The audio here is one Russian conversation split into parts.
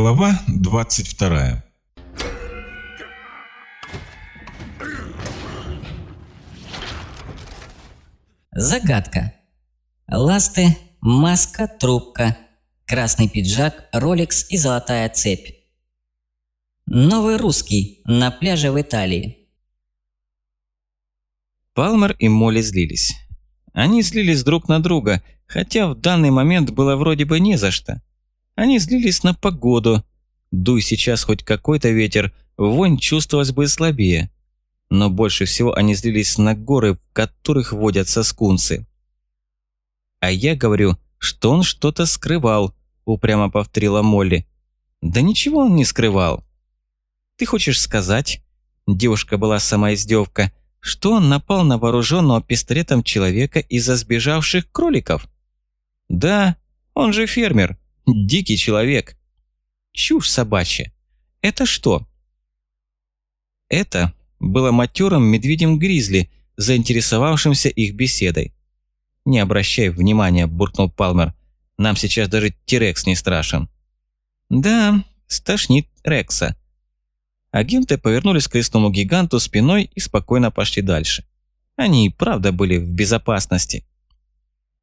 Глава 22 Загадка. Ласты, маска, трубка, красный пиджак, роликс и золотая цепь. Новый русский на пляже в Италии. Палмер и Молли злились. Они злились друг на друга, хотя в данный момент было вроде бы не за что. Они злились на погоду. Дуй сейчас хоть какой-то ветер, вонь чувствовалась бы слабее. Но больше всего они злились на горы, в которых водятся скунсы. «А я говорю, что он что-то скрывал», – упрямо повторила Молли. «Да ничего он не скрывал». «Ты хочешь сказать?» Девушка была сама издевка, что он напал на вооруженного пистолетом человека из-за сбежавших кроликов. «Да, он же фермер, Дикий человек. Чушь собачья. Это что? Это было матерым медведем-гризли, заинтересовавшимся их беседой. «Не обращай внимания», – буркнул Палмер. «Нам сейчас даже Тирекс не страшен». «Да, стошнит Рекса». Агенты повернулись к лесному гиганту спиной и спокойно пошли дальше. Они и правда были в безопасности.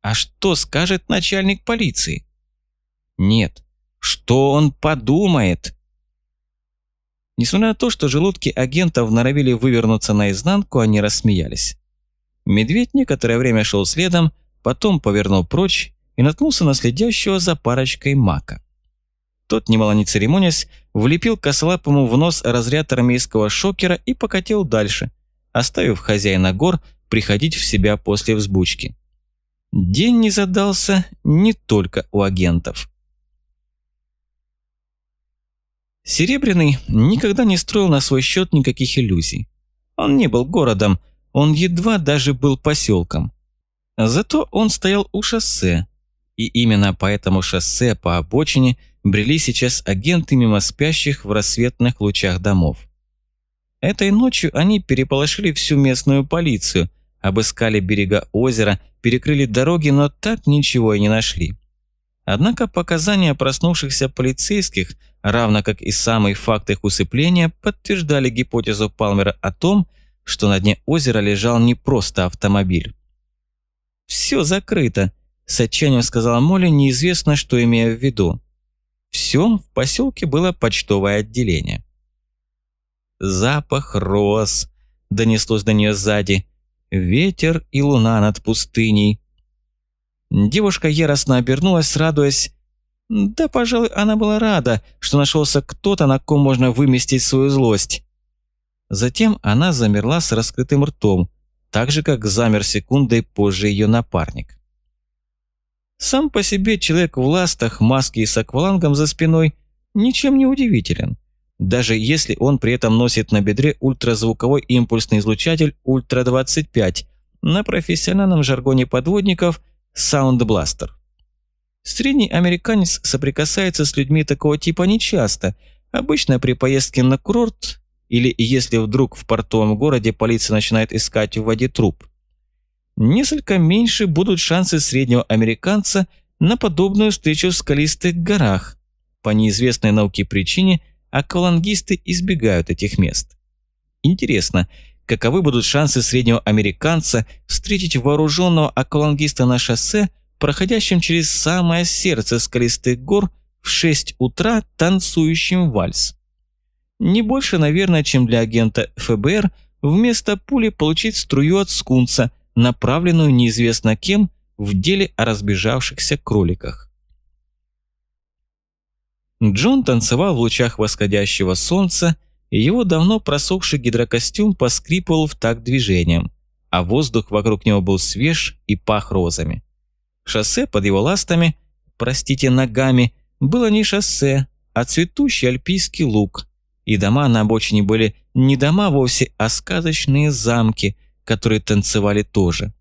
«А что скажет начальник полиции?» Нет. Что он подумает? Несмотря на то, что желудки агентов норовили вывернуться наизнанку, они рассмеялись. Медведь некоторое время шел следом, потом повернул прочь и наткнулся на следящего за парочкой мака. Тот, немало не церемонясь, влепил косолапому в нос разряд армейского шокера и покатил дальше, оставив хозяина гор приходить в себя после взбучки. День не задался не только у агентов. Серебряный никогда не строил на свой счет никаких иллюзий. Он не был городом, он едва даже был поселком. Зато он стоял у шоссе, и именно по этому шоссе по обочине брели сейчас агенты мимо спящих в рассветных лучах домов. Этой ночью они переполошили всю местную полицию, обыскали берега озера, перекрыли дороги, но так ничего и не нашли. Однако показания проснувшихся полицейских, равно как и самый факт их усыпления, подтверждали гипотезу Палмера о том, что на дне озера лежал не просто автомобиль. «Все закрыто», – с отчаянием сказала Молли, неизвестно, что имея в виду. Все, в поселке было почтовое отделение. «Запах роз», – донеслось до нее сзади, – «ветер и луна над пустыней». Девушка яростно обернулась, радуясь. Да, пожалуй, она была рада, что нашелся кто-то, на ком можно выместить свою злость. Затем она замерла с раскрытым ртом, так же, как замер секундой позже ее напарник. Сам по себе человек в ластах, маске и с аквалангом за спиной ничем не удивителен, даже если он при этом носит на бедре ультразвуковой импульсный излучатель Ультра-25, на профессиональном жаргоне подводников – Саундбластер. Средний американец соприкасается с людьми такого типа нечасто, обычно при поездке на курорт или если вдруг в портовом городе полиция начинает искать в воде труп. Несколько меньше будут шансы среднего американца на подобную встречу в скалистых горах. По неизвестной науке причине аквалангисты избегают этих мест. Интересно, каковы будут шансы среднего американца встретить вооруженного аквалангиста на шоссе, проходящем через самое сердце скалистых гор в 6 утра танцующим вальс. Не больше, наверное, чем для агента ФБР вместо пули получить струю от скунса, направленную неизвестно кем в деле о разбежавшихся кроликах. Джон танцевал в лучах восходящего солнца, его давно просохший гидрокостюм поскрипывал в такт движением, а воздух вокруг него был свеж и пах розами. Шоссе под его ластами, простите, ногами, было не шоссе, а цветущий альпийский луг, и дома на обочине были не дома вовсе, а сказочные замки, которые танцевали тоже.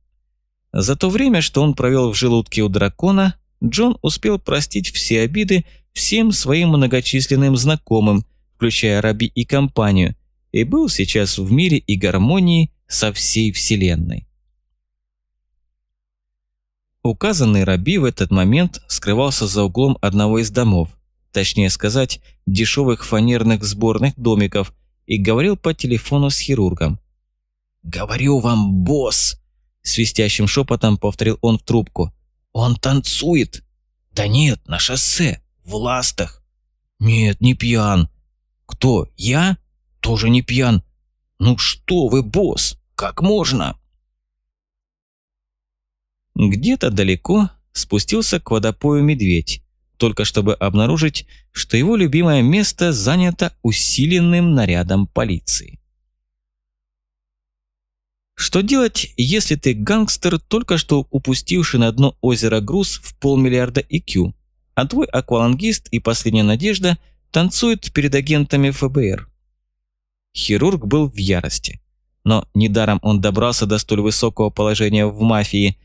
За то время, что он провел в желудке у дракона, Джон успел простить все обиды всем своим многочисленным знакомым, включая Раби и компанию, и был сейчас в мире и гармонии со всей Вселенной. Указанный Раби в этот момент скрывался за углом одного из домов, точнее сказать, дешевых фанерных сборных домиков, и говорил по телефону с хирургом. «Говорю вам, босс!» – свистящим шепотом повторил он в трубку. «Он танцует!» «Да нет, на шоссе, в ластах!» «Нет, не пьян!» «Кто, я?» «Тоже не пьян!» «Ну что вы, босс, как можно?» Где-то далеко спустился к водопою медведь, только чтобы обнаружить, что его любимое место занято усиленным нарядом полиции. Что делать, если ты гангстер, только что упустивший на дно озера груз в полмиллиарда IQ, а твой аквалангист и последняя надежда танцуют перед агентами ФБР? Хирург был в ярости. Но недаром он добрался до столь высокого положения в мафии.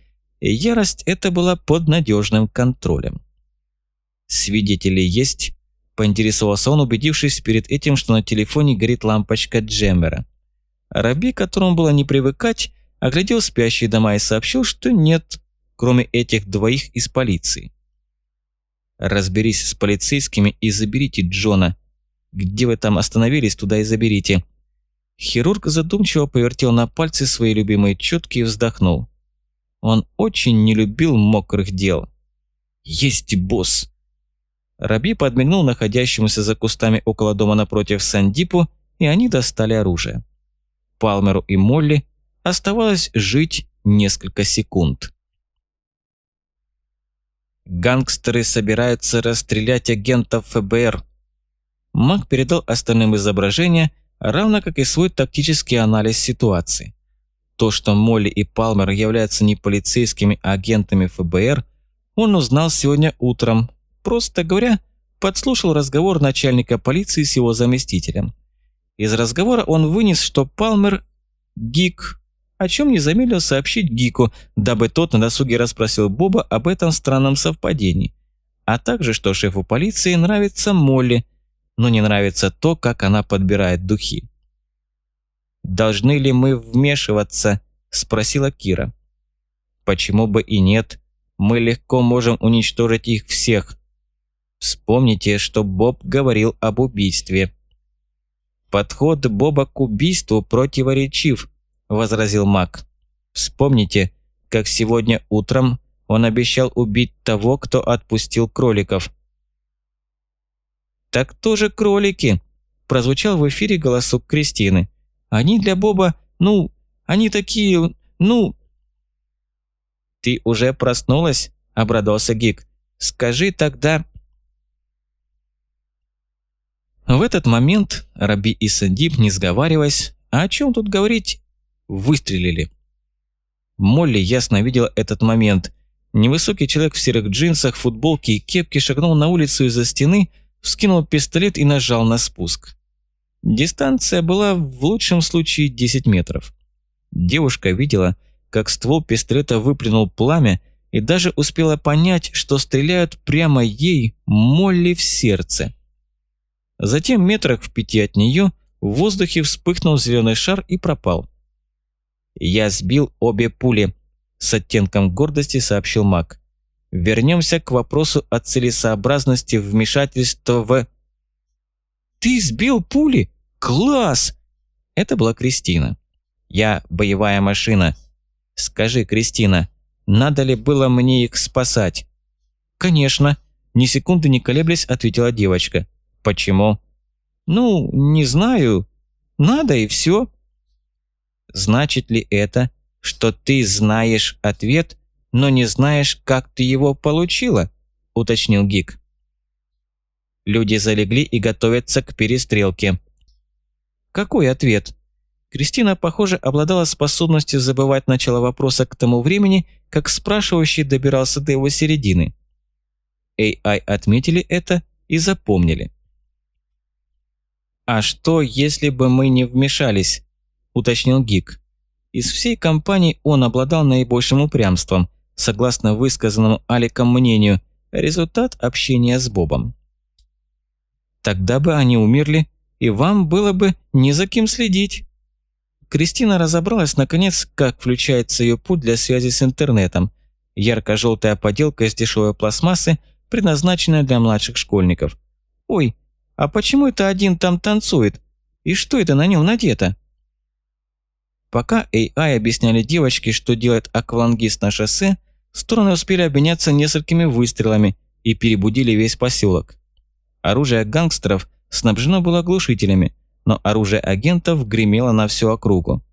И ярость эта была под надежным контролем. «Свидетели есть?» – поинтересовался он, убедившись перед этим, что на телефоне горит лампочка Джеммера. Раби, которому было не привыкать, оглядел спящие дома и сообщил, что нет, кроме этих двоих из полиции. «Разберись с полицейскими и заберите Джона. Где вы там остановились, туда и заберите». Хирург задумчиво повертел на пальцы свои любимые четки и вздохнул. Он очень не любил мокрых дел. «Есть босс!» Раби подмигнул находящемуся за кустами около дома напротив Сандипу, и они достали оружие. Палмеру и Молли оставалось жить несколько секунд. Гангстеры собираются расстрелять агентов ФБР. Мак передал остальным изображение, равно как и свой тактический анализ ситуации. То, что Молли и Палмер являются не полицейскими, а агентами ФБР, он узнал сегодня утром, Просто говоря, подслушал разговор начальника полиции с его заместителем. Из разговора он вынес, что Палмер – гик, о чем не замедлил сообщить Гику, дабы тот на досуге расспросил Боба об этом странном совпадении, а также, что шефу полиции нравится Молли, но не нравится то, как она подбирает духи. «Должны ли мы вмешиваться?» – спросила Кира. «Почему бы и нет? Мы легко можем уничтожить их всех. Вспомните, что Боб говорил об убийстве. «Подход Боба к убийству противоречив», – возразил Мак. «Вспомните, как сегодня утром он обещал убить того, кто отпустил кроликов». «Так тоже кролики», – прозвучал в эфире голосок Кристины. «Они для Боба, ну, они такие, ну...» «Ты уже проснулась?» – обрадовался Гик. «Скажи тогда...» В этот момент Раби и Сандип, не сговариваясь, а о чем тут говорить, выстрелили. Молли ясно видела этот момент. Невысокий человек в серых джинсах, футболке и кепке шагнул на улицу из-за стены, вскинул пистолет и нажал на спуск. Дистанция была в лучшем случае 10 метров. Девушка видела, как ствол пистолета выплюнул пламя и даже успела понять, что стреляют прямо ей, Молли, в сердце. Затем метрах в пяти от нее в воздухе вспыхнул зеленый шар и пропал. «Я сбил обе пули», – с оттенком гордости сообщил маг. «Вернемся к вопросу о целесообразности вмешательства в...» «Ты сбил пули? Класс!» Это была Кристина. «Я боевая машина. Скажи, Кристина, надо ли было мне их спасать?» «Конечно», – ни секунды не колеблясь ответила девочка. Почему? Ну, не знаю. Надо и все. Значит ли это, что ты знаешь ответ, но не знаешь, как ты его получила? Уточнил Гик. Люди залегли и готовятся к перестрелке. Какой ответ? Кристина, похоже, обладала способностью забывать начало вопроса к тому времени, как спрашивающий добирался до его середины. AI отметили это и запомнили. «А что, если бы мы не вмешались?» – уточнил Гик. Из всей компании он обладал наибольшим упрямством, согласно высказанному Аликом мнению, результат общения с Бобом. «Тогда бы они умерли, и вам было бы не за кем следить». Кристина разобралась, наконец, как включается ее путь для связи с интернетом. Ярко-желтая поделка из дешевой пластмассы, предназначенная для младших школьников – «Ой, а почему это один там танцует? И что это на нем надето?» Пока AI объясняли девочке, что делает аквалангист на шоссе, стороны успели обменяться несколькими выстрелами и перебудили весь поселок. Оружие гангстеров снабжено было глушителями, но оружие агентов гремело на всю округу.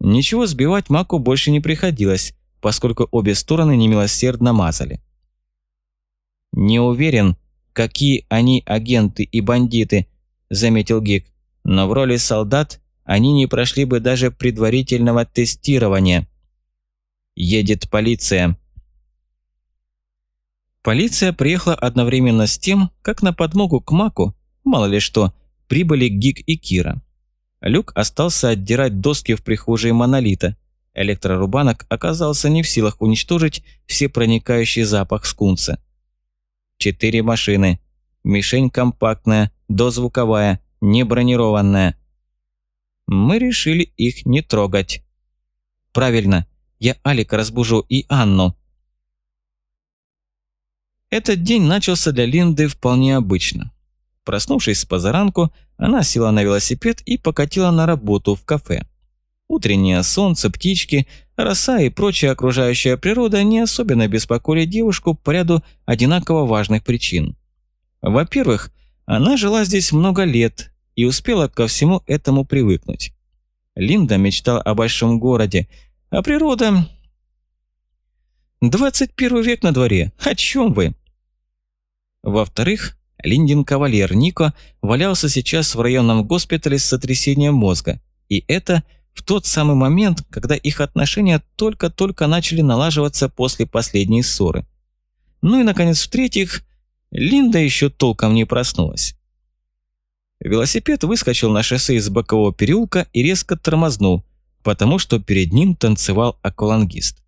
Ничего сбивать Маку больше не приходилось, поскольку обе стороны немилосердно мазали. «Не уверен, какие они агенты и бандиты», – заметил Гик, – «но в роли солдат они не прошли бы даже предварительного тестирования». «Едет полиция», Полиция приехала одновременно с тем, как на подмогу к Маку, мало ли что, прибыли Гик и Кира. Люк остался отдирать доски в прихожей монолита. Электрорубанок оказался не в силах уничтожить все проникающий запах скунса. Четыре машины. Мишень компактная, дозвуковая, не бронированная. Мы решили их не трогать. Правильно, я Алика разбужу и Анну. Этот день начался для Линды вполне обычно. Проснувшись с позаранку, она села на велосипед и покатила на работу в кафе. Утреннее солнце, птички, роса и прочая окружающая природа не особенно беспокоили девушку по ряду одинаково важных причин. Во-первых, она жила здесь много лет и успела ко всему этому привыкнуть. Линда мечтала о большом городе, а природа 21 век на дворе. О чем вы? Во-вторых, Линдин кавалер Нико валялся сейчас в районном госпитале с сотрясением мозга. И это в тот самый момент, когда их отношения только-только начали налаживаться после последней ссоры. Ну и, наконец, в-третьих, Линда еще толком не проснулась. Велосипед выскочил на шоссе из бокового переулка и резко тормознул, потому что перед ним танцевал аквалангист.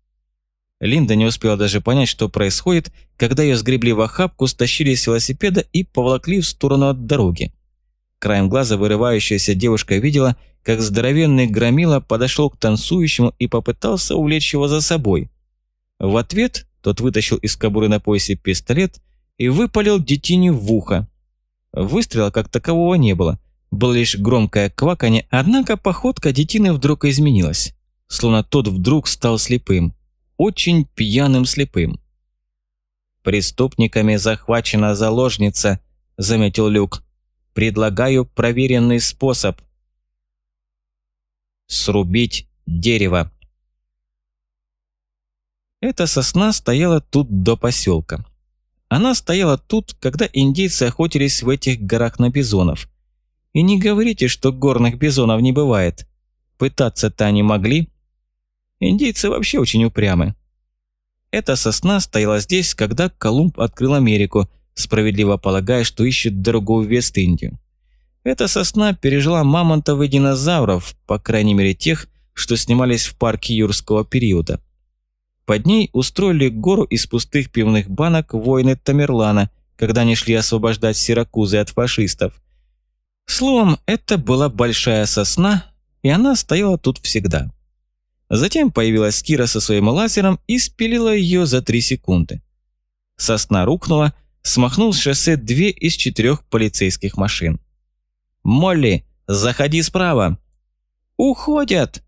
Линда не успела даже понять, что происходит, когда ее сгребли в охапку, стащили с велосипеда и поволокли в сторону от дороги. Краем глаза вырывающаяся девушка видела, как здоровенный громила подошел к танцующему и попытался увлечь его за собой. В ответ тот вытащил из кобуры на поясе пистолет и выпалил детине в ухо. Выстрела как такового не было, было лишь громкое кваканье, однако походка детины вдруг изменилась, словно тот вдруг стал слепым очень пьяным слепым. «Преступниками захвачена заложница», – заметил Люк. «Предлагаю проверенный способ». «Срубить дерево». Эта сосна стояла тут до поселка. Она стояла тут, когда индейцы охотились в этих горах на бизонов. И не говорите, что горных бизонов не бывает. Пытаться-то они могли, Индейцы вообще очень упрямы. Эта сосна стояла здесь, когда Колумб открыл Америку, справедливо полагая, что ищет дорогу в Вест-Индию. Эта сосна пережила мамонтов и динозавров, по крайней мере тех, что снимались в парке юрского периода. Под ней устроили гору из пустых пивных банок воины Тамерлана, когда они шли освобождать Сиракузы от фашистов. Словом, это была большая сосна, и она стояла тут всегда. Затем появилась Кира со своим лазером и спилила ее за три секунды. Сосна рухнула, смахнул с шоссе две из четырех полицейских машин. «Молли, заходи справа!» «Уходят!»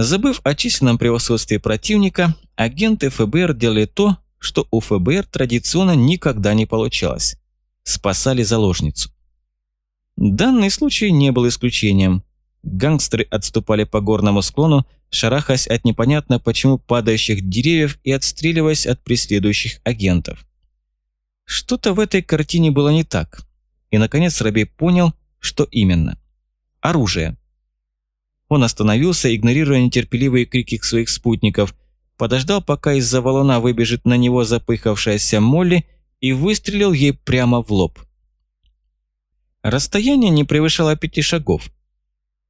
Забыв о численном превосходстве противника, агенты ФБР делали то, что у ФБР традиционно никогда не получалось. Спасали заложницу. Данный случай не был исключением. Гангстеры отступали по горному склону, шарахаясь от непонятно почему падающих деревьев и отстреливаясь от преследующих агентов. Что-то в этой картине было не так. И, наконец, Раби понял, что именно. Оружие. Он остановился, игнорируя нетерпеливые крики своих спутников, подождал, пока из-за валуна выбежит на него запыхавшаяся Молли и выстрелил ей прямо в лоб. Расстояние не превышало пяти шагов,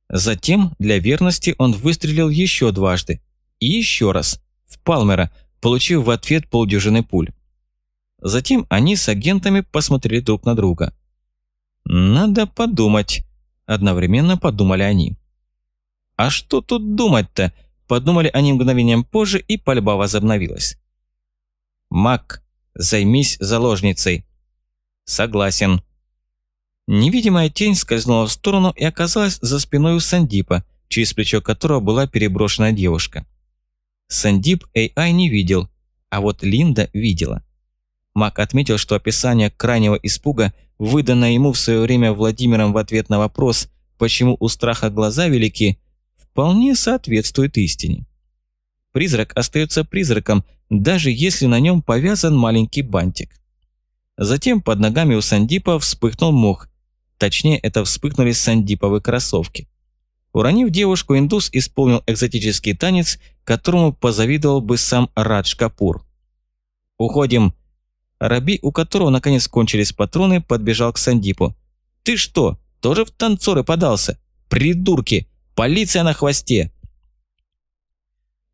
Затем, для верности, он выстрелил еще дважды. И еще раз, в Палмера, получив в ответ полдюжины пуль. Затем они с агентами посмотрели друг на друга. «Надо подумать», – одновременно подумали они. «А что тут думать-то?» – подумали они мгновением позже, и пальба возобновилась. «Мак, займись заложницей». Согласен. Невидимая тень скользнула в сторону и оказалась за спиной у Сандипа, через плечо которого была переброшена девушка. Сандип AI не видел, а вот Линда видела. Мак отметил, что описание крайнего испуга, выданное ему в свое время Владимиром в ответ на вопрос, почему у страха глаза велики, вполне соответствует истине. Призрак остается призраком, даже если на нем повязан маленький бантик. Затем под ногами у Сандипа вспыхнул мох. Точнее, это вспыхнули сандиповые кроссовки. Уронив девушку, индус исполнил экзотический танец, которому позавидовал бы сам Радж Капур. «Уходим!» Раби, у которого наконец кончились патроны, подбежал к Сандипу. «Ты что, тоже в танцоры подался? Придурки! Полиция на хвосте!»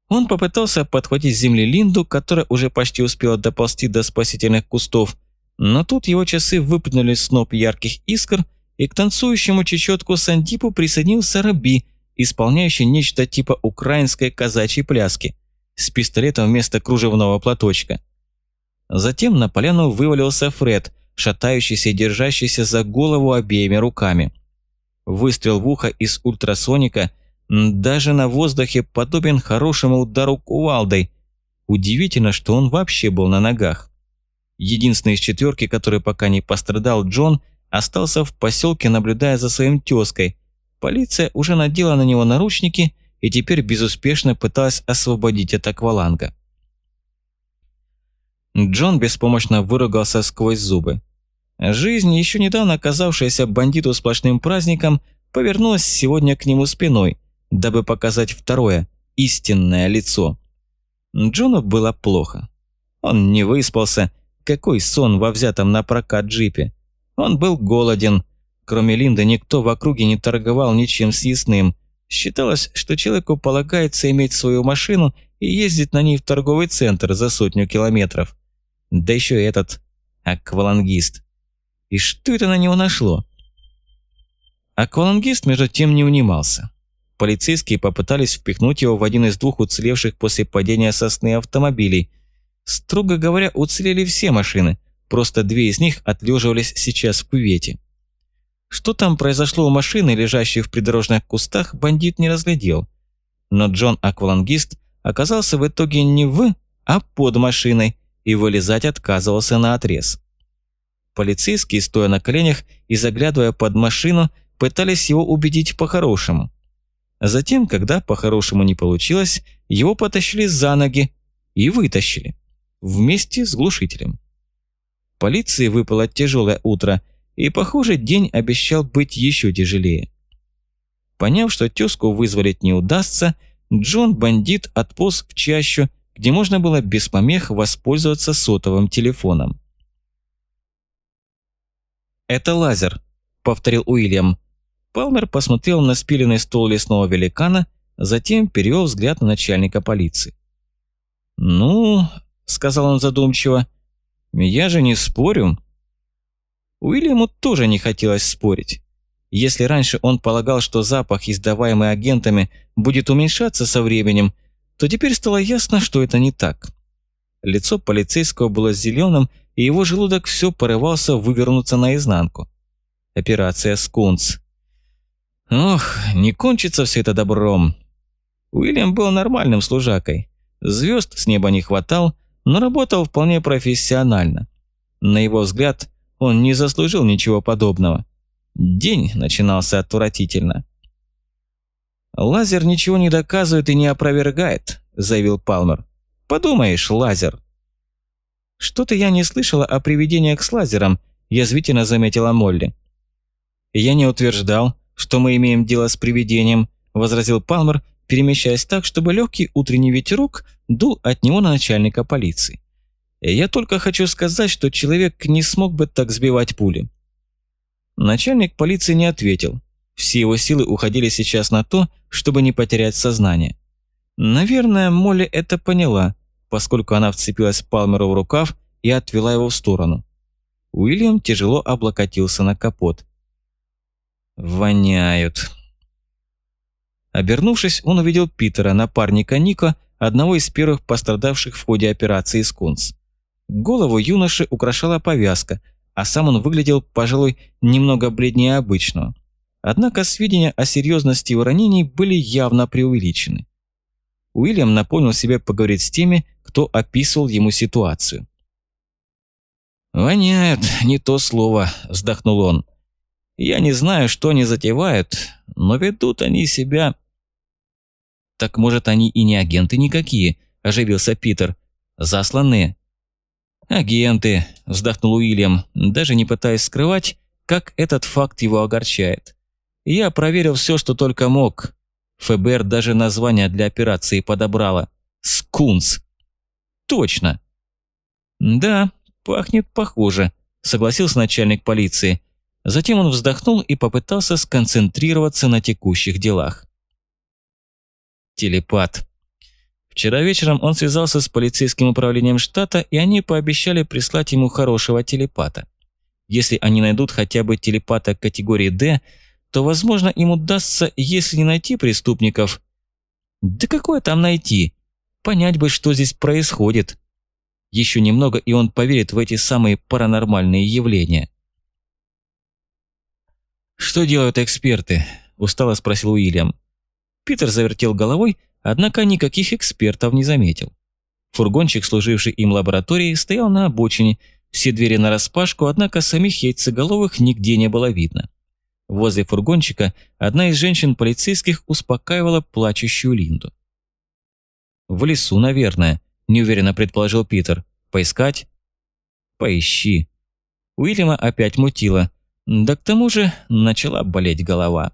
Он попытался подхватить с земли Линду, которая уже почти успела доползти до спасительных кустов, но тут его часы выпнули сноп ярких искр, и к танцующему чечетку Сантипу присоединился Раби, исполняющий нечто типа украинской казачьей пляски, с пистолетом вместо кружевного платочка. Затем на поляну вывалился Фред, шатающийся и держащийся за голову обеими руками. Выстрел в ухо из ультрасоника даже на воздухе подобен хорошему удару кувалдой. Удивительно, что он вообще был на ногах. Единственный из четверки, который пока не пострадал, Джон, остался в поселке, наблюдая за своим тезкой. Полиция уже надела на него наручники и теперь безуспешно пыталась освободить от акваланга. Джон беспомощно выругался сквозь зубы. Жизнь, еще недавно оказавшаяся бандиту сплошным праздником, повернулась сегодня к нему спиной, дабы показать второе, истинное лицо. Джону было плохо. Он не выспался, какой сон во взятом на прокат джипе. Он был голоден. Кроме Линды никто в округе не торговал ничем съестным. Считалось, что человеку полагается иметь свою машину и ездить на ней в торговый центр за сотню километров. Да еще этот аквалангист. И что это на него нашло? Аквалангист, между тем, не унимался. Полицейские попытались впихнуть его в один из двух уцелевших после падения сосны автомобилей – Строго говоря, уцелели все машины, просто две из них отлеживались сейчас в кювете. Что там произошло у машины, лежащей в придорожных кустах, бандит не разглядел. Но Джон Аквалангист оказался в итоге не в, а под машиной и вылезать отказывался на отрез. Полицейские, стоя на коленях и заглядывая под машину, пытались его убедить по-хорошему. Затем, когда по-хорошему не получилось, его потащили за ноги и вытащили вместе с глушителем. Полиции выпало тяжелое утро, и, похоже, день обещал быть еще тяжелее. Поняв, что тезку вызволить не удастся, Джон-бандит отполз в чащу, где можно было без помех воспользоваться сотовым телефоном. «Это лазер», — повторил Уильям. Палмер посмотрел на спиленный стол лесного великана, затем перевел взгляд на начальника полиции. «Ну, – сказал он задумчиво. «Я же не спорю». Уильяму тоже не хотелось спорить. Если раньше он полагал, что запах, издаваемый агентами, будет уменьшаться со временем, то теперь стало ясно, что это не так. Лицо полицейского было зеленым, и его желудок все порывался вывернуться наизнанку. Операция «Скунс». Ох, не кончится все это добром. Уильям был нормальным служакой. Звезд с неба не хватал, но работал вполне профессионально. На его взгляд, он не заслужил ничего подобного. День начинался отвратительно. «Лазер ничего не доказывает и не опровергает», – заявил Палмер. «Подумаешь, лазер». «Что-то я не слышала о привидениях с лазером», – язвительно заметила Молли. «Я не утверждал, что мы имеем дело с привидением», – возразил Палмер, перемещаясь так, чтобы легкий утренний ветерок дул от него на начальника полиции. «Я только хочу сказать, что человек не смог бы так сбивать пули». Начальник полиции не ответил. Все его силы уходили сейчас на то, чтобы не потерять сознание. Наверное, Молли это поняла, поскольку она вцепилась Палмеру в рукав и отвела его в сторону. Уильям тяжело облокотился на капот. «Воняют», Обернувшись, он увидел Питера, напарника Ника, одного из первых пострадавших в ходе операции «Скунс». Голову юноши украшала повязка, а сам он выглядел, пожалуй, немного бледнее обычного. Однако сведения о серьезности его ранений были явно преувеличены. Уильям напомнил себе поговорить с теми, кто описывал ему ситуацию. «Воняет, не то слово», – вздохнул он. «Я не знаю, что они затевают, но ведут они себя...» «Так, может, они и не агенты никакие?» – оживился Питер. «Засланные?» «Агенты», – вздохнул Уильям, даже не пытаясь скрывать, как этот факт его огорчает. «Я проверил все, что только мог. ФБР даже название для операции подобрало. Скунс». «Точно». «Да, пахнет похоже», – согласился начальник полиции. Затем он вздохнул и попытался сконцентрироваться на текущих делах. Телепат. Вчера вечером он связался с полицейским управлением штата, и они пообещали прислать ему хорошего телепата. Если они найдут хотя бы телепата категории D, то, возможно, им удастся, если не найти преступников... Да какое там найти? Понять бы, что здесь происходит. Еще немного, и он поверит в эти самые паранормальные явления. «Что делают эксперты?» – устало спросил Уильям. Питер завертел головой, однако никаких экспертов не заметил. Фургончик, служивший им лабораторией, стоял на обочине, все двери нараспашку, однако самих яйцеголовых нигде не было видно. Возле фургончика одна из женщин-полицейских успокаивала плачущую Линду. «В лесу, наверное», – неуверенно предположил Питер. «Поискать?» «Поищи». Уильяма опять мутило. Да к тому же начала болеть голова.